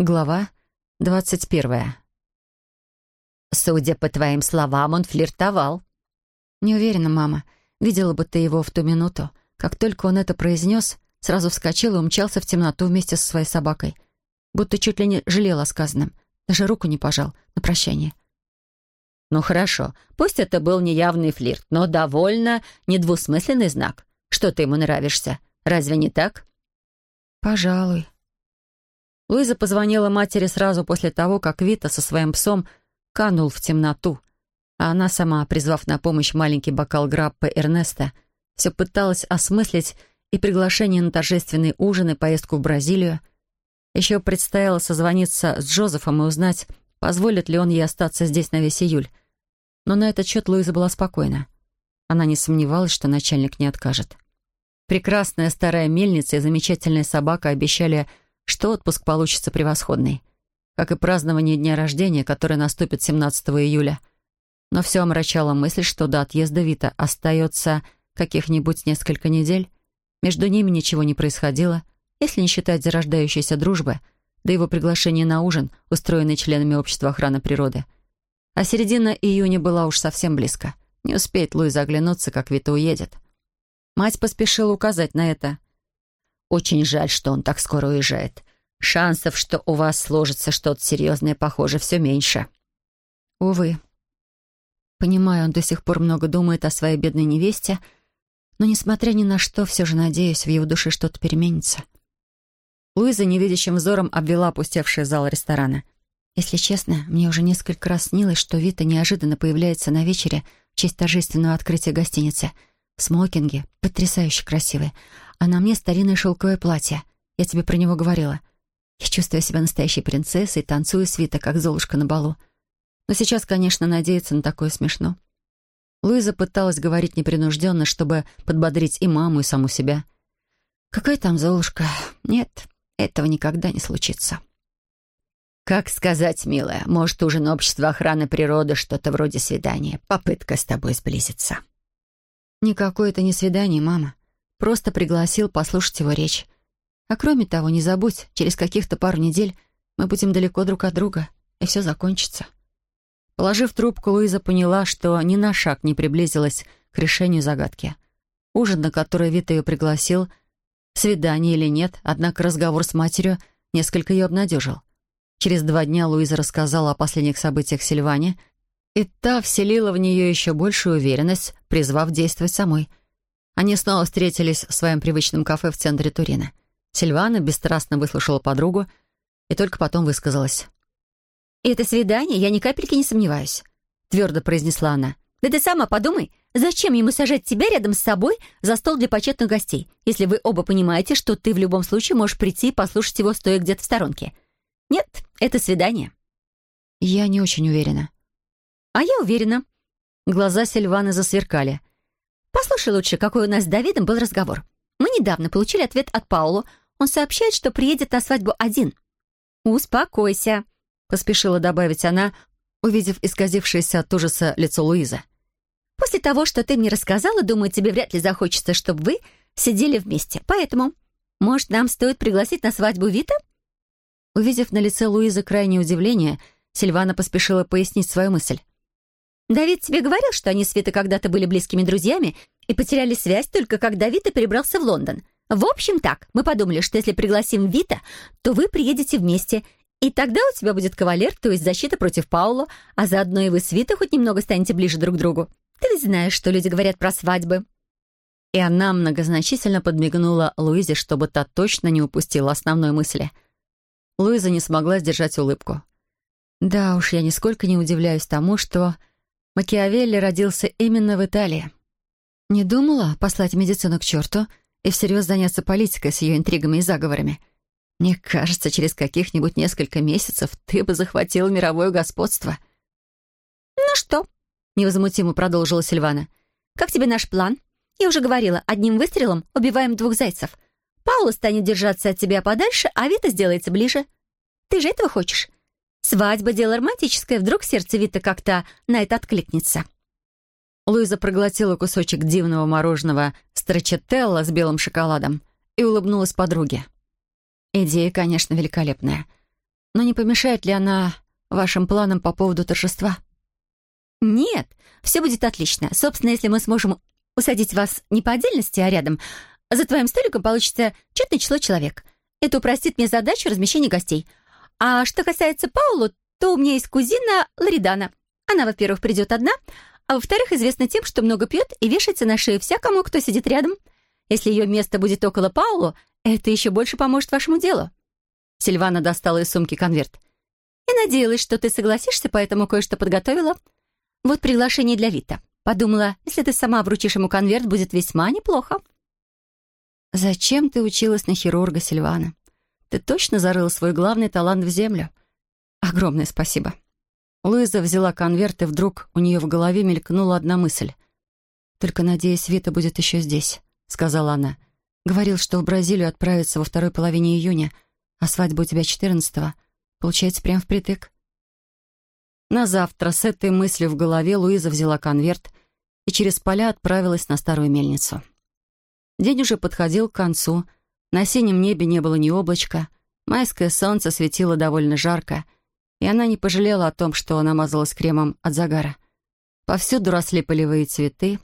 Глава двадцать первая. «Судя по твоим словам, он флиртовал». «Не уверена, мама. Видела бы ты его в ту минуту. Как только он это произнес, сразу вскочил и умчался в темноту вместе со своей собакой. Будто чуть ли не жалел о сказанном. Даже руку не пожал на прощание». «Ну хорошо, пусть это был неявный флирт, но довольно недвусмысленный знак, что ты ему нравишься. Разве не так?» «Пожалуй», Луиза позвонила матери сразу после того, как Вита со своим псом канул в темноту, а она сама, призвав на помощь маленький бокал граппы Эрнеста, все пыталась осмыслить и приглашение на торжественный ужин и поездку в Бразилию. Еще предстояло созвониться с Джозефом и узнать, позволит ли он ей остаться здесь на весь июль. Но на этот счет Луиза была спокойна. Она не сомневалась, что начальник не откажет. Прекрасная старая мельница и замечательная собака обещали что отпуск получится превосходный, как и празднование дня рождения, которое наступит 17 июля. Но все омрачало мысль, что до отъезда Вита остается каких-нибудь несколько недель. Между ними ничего не происходило, если не считать зарождающейся дружбы, до его приглашения на ужин, устроенный членами Общества охраны природы. А середина июня была уж совсем близко. Не успеет Луиза оглянуться, как Вита уедет. Мать поспешила указать на это. Очень жаль, что он так скоро уезжает. Шансов, что у вас сложится что-то серьезное, похоже, все меньше. Увы. Понимаю, он до сих пор много думает о своей бедной невесте, но, несмотря ни на что, все же надеюсь, в его душе что-то переменится. Луиза невидящим взором обвела опустевший зал ресторана. Если честно, мне уже несколько раз снилось, что Вита неожиданно появляется на вечере в честь торжественного открытия гостиницы. В смокинге, потрясающе красивый, а на мне старинное шелковое платье. Я тебе про него говорила. Я чувствую себя настоящей принцессой, танцую свита, как Золушка на балу. Но сейчас, конечно, надеяться на такое смешно. Луиза пыталась говорить непринужденно, чтобы подбодрить и маму, и саму себя. «Какая там Золушка? Нет, этого никогда не случится». «Как сказать, милая, может, ужин общества охраны природы что-то вроде свидания, попытка с тобой сблизиться». «Никакое это не свидание, мама. Просто пригласил послушать его речь. А кроме того, не забудь, через каких-то пару недель мы будем далеко друг от друга, и все закончится». Положив трубку, Луиза поняла, что ни на шаг не приблизилась к решению загадки. Ужин, на который Вита ее пригласил, свидание или нет, однако разговор с матерью несколько ее обнадежил. Через два дня Луиза рассказала о последних событиях Сильване, и та вселила в нее еще большую уверенность, призвав действовать самой — они снова встретились в своем привычном кафе в центре Турина. Сильвана бесстрастно выслушала подругу и только потом высказалась. «Это свидание, я ни капельки не сомневаюсь», — твердо произнесла она. «Да ты сама подумай, зачем ему сажать тебя рядом с собой за стол для почетных гостей, если вы оба понимаете, что ты в любом случае можешь прийти и послушать его, стоя где-то в сторонке? Нет, это свидание». «Я не очень уверена». «А я уверена». Глаза Сильваны засверкали — Послушай лучше, какой у нас с Давидом был разговор. Мы недавно получили ответ от Паулу. Он сообщает, что приедет на свадьбу один. «Успокойся», — поспешила добавить она, увидев исказившееся от ужаса лицо Луизы. «После того, что ты мне рассказала, думаю, тебе вряд ли захочется, чтобы вы сидели вместе. Поэтому, может, нам стоит пригласить на свадьбу Вита?» Увидев на лице Луизы крайнее удивление, Сильвана поспешила пояснить свою мысль. Давид тебе говорил, что они с Витой когда-то были близкими друзьями и потеряли связь только когда Вита перебрался в Лондон. В общем так, мы подумали, что если пригласим Вита, то вы приедете вместе, и тогда у тебя будет кавалер, то есть защита против Паула, а заодно и вы с Витой хоть немного станете ближе друг к другу. Ты ведь знаешь, что люди говорят про свадьбы». И она многозначительно подмигнула Луизе, чтобы та точно не упустила основной мысли. Луиза не смогла сдержать улыбку. «Да уж, я нисколько не удивляюсь тому, что Макиавелли родился именно в Италии. Не думала послать медицину к черту и всерьез заняться политикой с ее интригами и заговорами. Мне кажется, через каких-нибудь несколько месяцев ты бы захватил мировое господство. «Ну что?» — невозмутимо продолжила Сильвана. «Как тебе наш план? Я уже говорила, одним выстрелом убиваем двух зайцев. Паула станет держаться от тебя подальше, а Вита сделается ближе. Ты же этого хочешь? Свадьба — дело романтическое, вдруг сердце Вита как-то на это откликнется. Луиза проглотила кусочек дивного мороженого страчетелла с белым шоколадом и улыбнулась подруге. Идея, конечно, великолепная. Но не помешает ли она вашим планам по поводу торжества?» «Нет, все будет отлично. Собственно, если мы сможем усадить вас не по отдельности, а рядом, за твоим столиком получится четное число человек. Это упростит мне задачу размещения гостей. А что касается Паулу, то у меня есть кузина Ларидана. Она, во-первых, придет одна, а во-вторых, известна тем, что много пьет и вешается на шею всякому, кто сидит рядом. Если ее место будет около Паулу, это еще больше поможет вашему делу». Сильвана достала из сумки конверт. «И надеялась, что ты согласишься, поэтому кое-что подготовила. Вот приглашение для Вита. Подумала, если ты сама вручишь ему конверт, будет весьма неплохо». «Зачем ты училась на хирурга, Сильвана? Ты точно зарыла свой главный талант в землю? Огромное спасибо». Луиза взяла конверт, и вдруг у нее в голове мелькнула одна мысль. «Только, надеюсь, Вита будет еще здесь», — сказала она. «Говорил, что в Бразилию отправится во второй половине июня, а свадьба у тебя четырнадцатого. Получается, прям впритык». На завтра с этой мыслью в голове Луиза взяла конверт и через поля отправилась на старую мельницу. День уже подходил к концу, на синем небе не было ни облачка, майское солнце светило довольно жарко, и она не пожалела о том, что намазалась кремом от загара. Повсюду росли полевые цветы,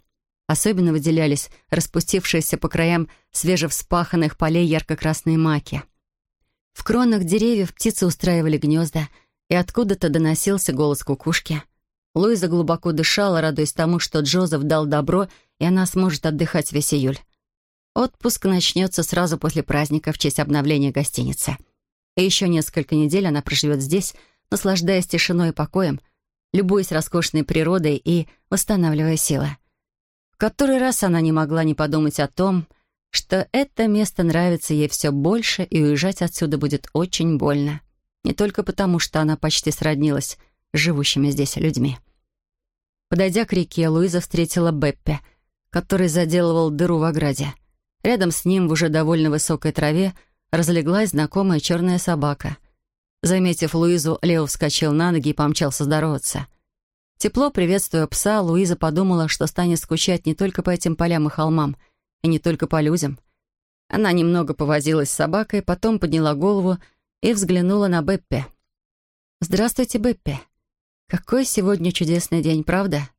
особенно выделялись распустившиеся по краям свежевспаханных полей ярко-красные маки. В кронах деревьев птицы устраивали гнезда, и откуда-то доносился голос кукушки. Луиза глубоко дышала, радуясь тому, что Джозеф дал добро, и она сможет отдыхать весь июль. Отпуск начнется сразу после праздника в честь обновления гостиницы. И еще несколько недель она проживет здесь, наслаждаясь тишиной и покоем, любуясь роскошной природой и восстанавливая силы. В который раз она не могла не подумать о том, что это место нравится ей все больше, и уезжать отсюда будет очень больно. Не только потому, что она почти сроднилась с живущими здесь людьми. Подойдя к реке, Луиза встретила Беппе, который заделывал дыру в ограде. Рядом с ним в уже довольно высокой траве разлеглась знакомая черная собака. Заметив Луизу, Лео вскочил на ноги и помчался здороваться. Тепло приветствуя пса, Луиза подумала, что станет скучать не только по этим полям и холмам, и не только по людям. Она немного повозилась с собакой, потом подняла голову и взглянула на Беппе. «Здравствуйте, Беппе. Какой сегодня чудесный день, правда?»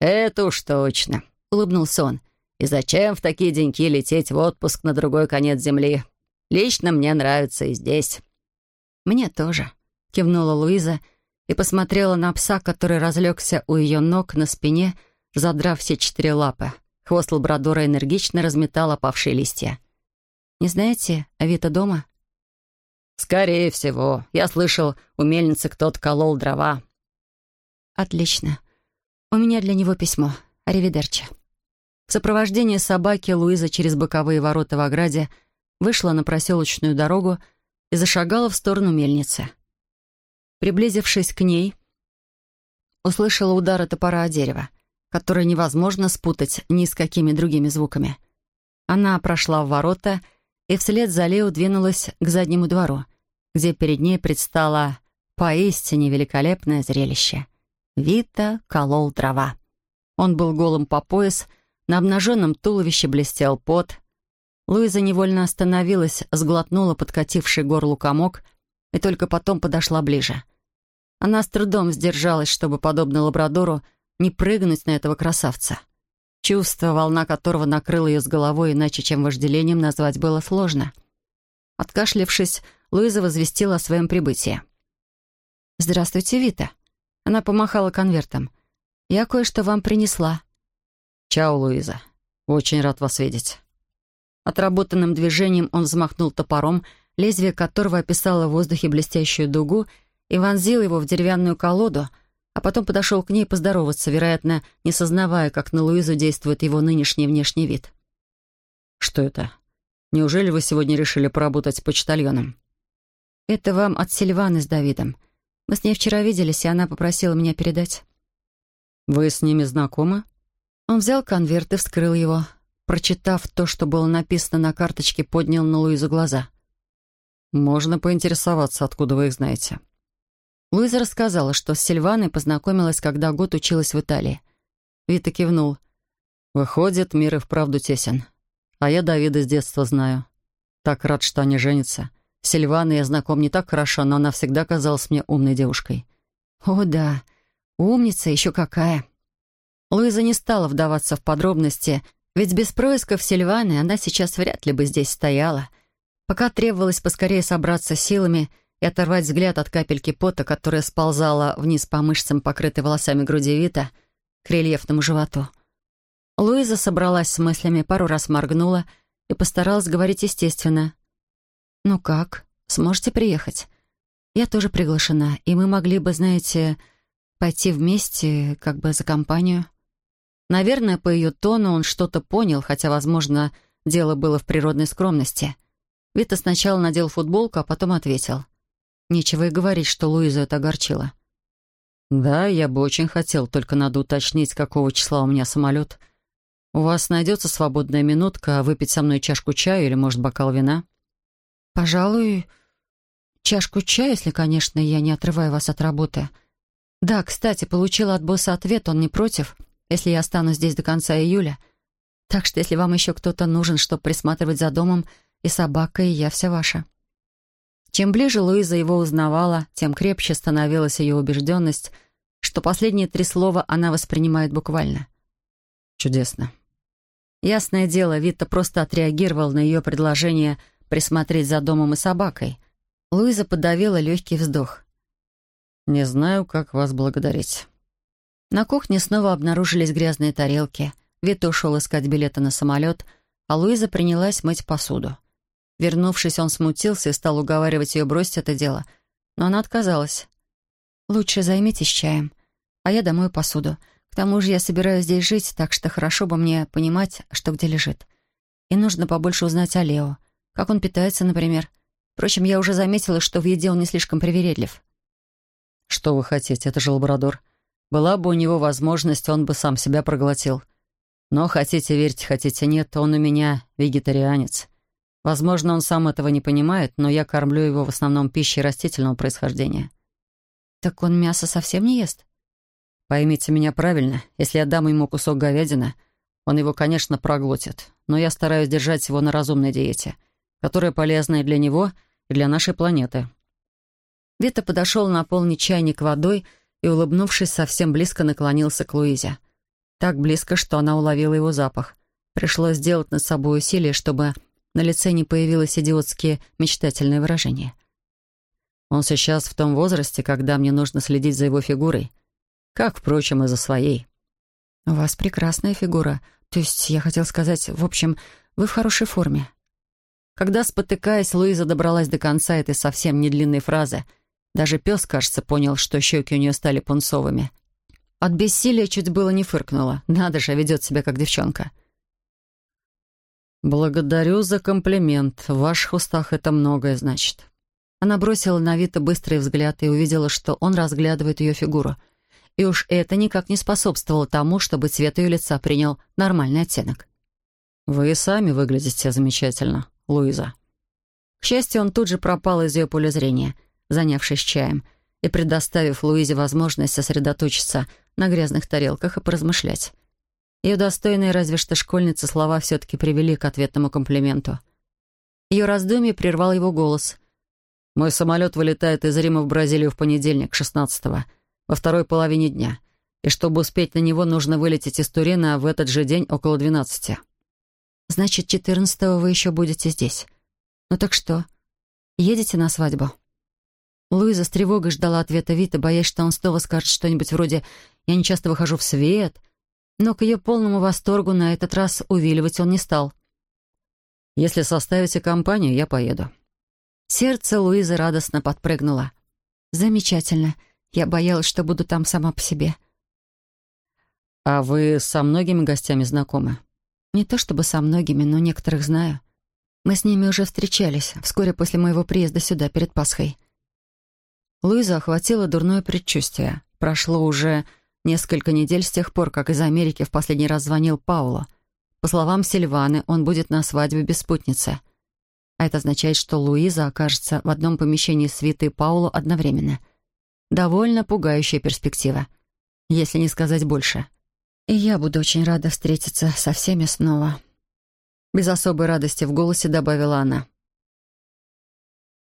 «Это уж точно», — улыбнулся он. И зачем в такие деньки лететь в отпуск на другой конец земли? Лично мне нравится и здесь». «Мне тоже», — кивнула Луиза и посмотрела на пса, который разлегся у ее ног на спине, задрав все четыре лапы. Хвост лабрадора энергично разметал опавшие листья. «Не знаете, Авито дома?» «Скорее всего. Я слышал, у мельницы кто-то колол дрова». «Отлично. У меня для него письмо. Аривидерчи». В сопровождении собаки Луиза через боковые ворота в ограде вышла на проселочную дорогу и зашагала в сторону мельницы. Приблизившись к ней, услышала удары топора о дерево, который невозможно спутать ни с какими другими звуками. Она прошла в ворота и вслед за Лео двинулась к заднему двору, где перед ней предстало поистине великолепное зрелище. Вита колол дрова. Он был голым по пояс, на обнаженном туловище блестел пот. Луиза невольно остановилась, сглотнула подкативший горлу комок и только потом подошла ближе. Она с трудом сдержалась, чтобы, подобно лабрадору, не прыгнуть на этого красавца. Чувство, волна которого накрыла ее с головой, иначе чем вожделением назвать было сложно. Откашлившись, Луиза возвестила о своем прибытии. «Здравствуйте, Вита». Она помахала конвертом. «Я кое-что вам принесла». «Чао, Луиза. Очень рад вас видеть». Отработанным движением он взмахнул топором, лезвие которого описало в воздухе блестящую дугу и вонзил его в деревянную колоду, а потом подошел к ней поздороваться, вероятно, не сознавая, как на Луизу действует его нынешний внешний вид. «Что это? Неужели вы сегодня решили поработать с почтальоном?» «Это вам от Сильваны с Давидом. Мы с ней вчера виделись, и она попросила меня передать». «Вы с ними знакомы?» Он взял конверт и вскрыл его. Прочитав то, что было написано на карточке, поднял на Луизу глаза. «Можно поинтересоваться, откуда вы их знаете?» Луиза рассказала, что с Сильваной познакомилась, когда год училась в Италии. Вита кивнул. «Выходит, мир и вправду тесен. А я Давида с детства знаю. Так рад, что они женятся. С Сильваной я знаком не так хорошо, но она всегда казалась мне умной девушкой. О, да, умница еще какая. Луиза не стала вдаваться в подробности, ведь без происков Сильваны она сейчас вряд ли бы здесь стояла. Пока требовалось поскорее собраться силами и оторвать взгляд от капельки пота, которая сползала вниз по мышцам, покрытой волосами груди Вита, к рельефному животу. Луиза собралась с мыслями, пару раз моргнула и постаралась говорить естественно. «Ну как? Сможете приехать? Я тоже приглашена, и мы могли бы, знаете, пойти вместе, как бы за компанию». Наверное, по ее тону он что-то понял, хотя, возможно, дело было в природной скромности. Вита сначала надел футболку, а потом ответил. Нечего и говорить, что Луизу это огорчило. «Да, я бы очень хотел, только надо уточнить, какого числа у меня самолет. У вас найдется свободная минутка выпить со мной чашку чая или, может, бокал вина?» «Пожалуй, чашку чая, если, конечно, я не отрываю вас от работы. Да, кстати, получила от босса ответ, он не против» если я останусь здесь до конца июля. Так что если вам еще кто-то нужен, чтобы присматривать за домом и собакой, я вся ваша». Чем ближе Луиза его узнавала, тем крепче становилась ее убежденность, что последние три слова она воспринимает буквально. «Чудесно». Ясное дело, Вита просто отреагировал на ее предложение присмотреть за домом и собакой. Луиза подавила легкий вздох. «Не знаю, как вас благодарить». На кухне снова обнаружились грязные тарелки. Вита ушел искать билеты на самолет, а Луиза принялась мыть посуду. Вернувшись, он смутился и стал уговаривать ее бросить это дело, но она отказалась. «Лучше займитесь чаем, а я домою посуду. К тому же я собираюсь здесь жить, так что хорошо бы мне понимать, что где лежит. И нужно побольше узнать о Лео. Как он питается, например. Впрочем, я уже заметила, что в еде он не слишком привередлив». «Что вы хотите? Это же лабрадор. Была бы у него возможность, он бы сам себя проглотил. Но хотите верьте, хотите нет, он у меня вегетарианец. Возможно, он сам этого не понимает, но я кормлю его в основном пищей растительного происхождения. Так он мясо совсем не ест? Поймите меня правильно, если я дам ему кусок говядины, он его, конечно, проглотит, но я стараюсь держать его на разумной диете, которая полезна и для него, и для нашей планеты. Вита подошел наполнить чайник водой — и, улыбнувшись, совсем близко наклонился к Луизе. Так близко, что она уловила его запах. Пришлось сделать над собой усилие, чтобы на лице не появилось идиотские мечтательное выражение. Он сейчас в том возрасте, когда мне нужно следить за его фигурой, как, впрочем, и за своей. «У вас прекрасная фигура. То есть, я хотел сказать, в общем, вы в хорошей форме». Когда, спотыкаясь, Луиза добралась до конца этой совсем не длинной фразы — даже пес, кажется, понял, что щеки у нее стали пунцовыми. От бессилия чуть было не фыркнула. Надо же, ведет себя как девчонка. «Благодарю за комплимент. В ваших устах это многое значит». Она бросила на Вита быстрый взгляд и увидела, что он разглядывает ее фигуру. И уж это никак не способствовало тому, чтобы цвет ее лица принял нормальный оттенок. «Вы сами выглядите замечательно, Луиза». К счастью, он тут же пропал из ее поля зрения — занявшись чаем и предоставив Луизе возможность сосредоточиться на грязных тарелках и поразмышлять. Ее достойные разве что школьницы слова все-таки привели к ответному комплименту. Ее раздумье прервал его голос. «Мой самолет вылетает из Рима в Бразилию в понедельник, 16-го, во второй половине дня, и чтобы успеть на него, нужно вылететь из Турина в этот же день около 12 «Значит, 14-го вы еще будете здесь. Ну так что, едете на свадьбу?» Луиза с тревогой ждала ответа Вита, боясь, что он снова скажет что-нибудь вроде «я не часто выхожу в свет», но к ее полному восторгу на этот раз увиливать он не стал. «Если составите компанию, я поеду». Сердце Луизы радостно подпрыгнуло. «Замечательно. Я боялась, что буду там сама по себе». «А вы со многими гостями знакомы?» «Не то чтобы со многими, но некоторых знаю. Мы с ними уже встречались вскоре после моего приезда сюда, перед Пасхой». Луиза охватило дурное предчувствие. Прошло уже несколько недель с тех пор, как из Америки в последний раз звонил Пауло. По словам Сильваны, он будет на свадьбе без спутницы. А это означает, что Луиза окажется в одном помещении с Витой и Пауло одновременно. Довольно пугающая перспектива, если не сказать больше. И я буду очень рада встретиться со всеми снова. Без особой радости в голосе добавила она.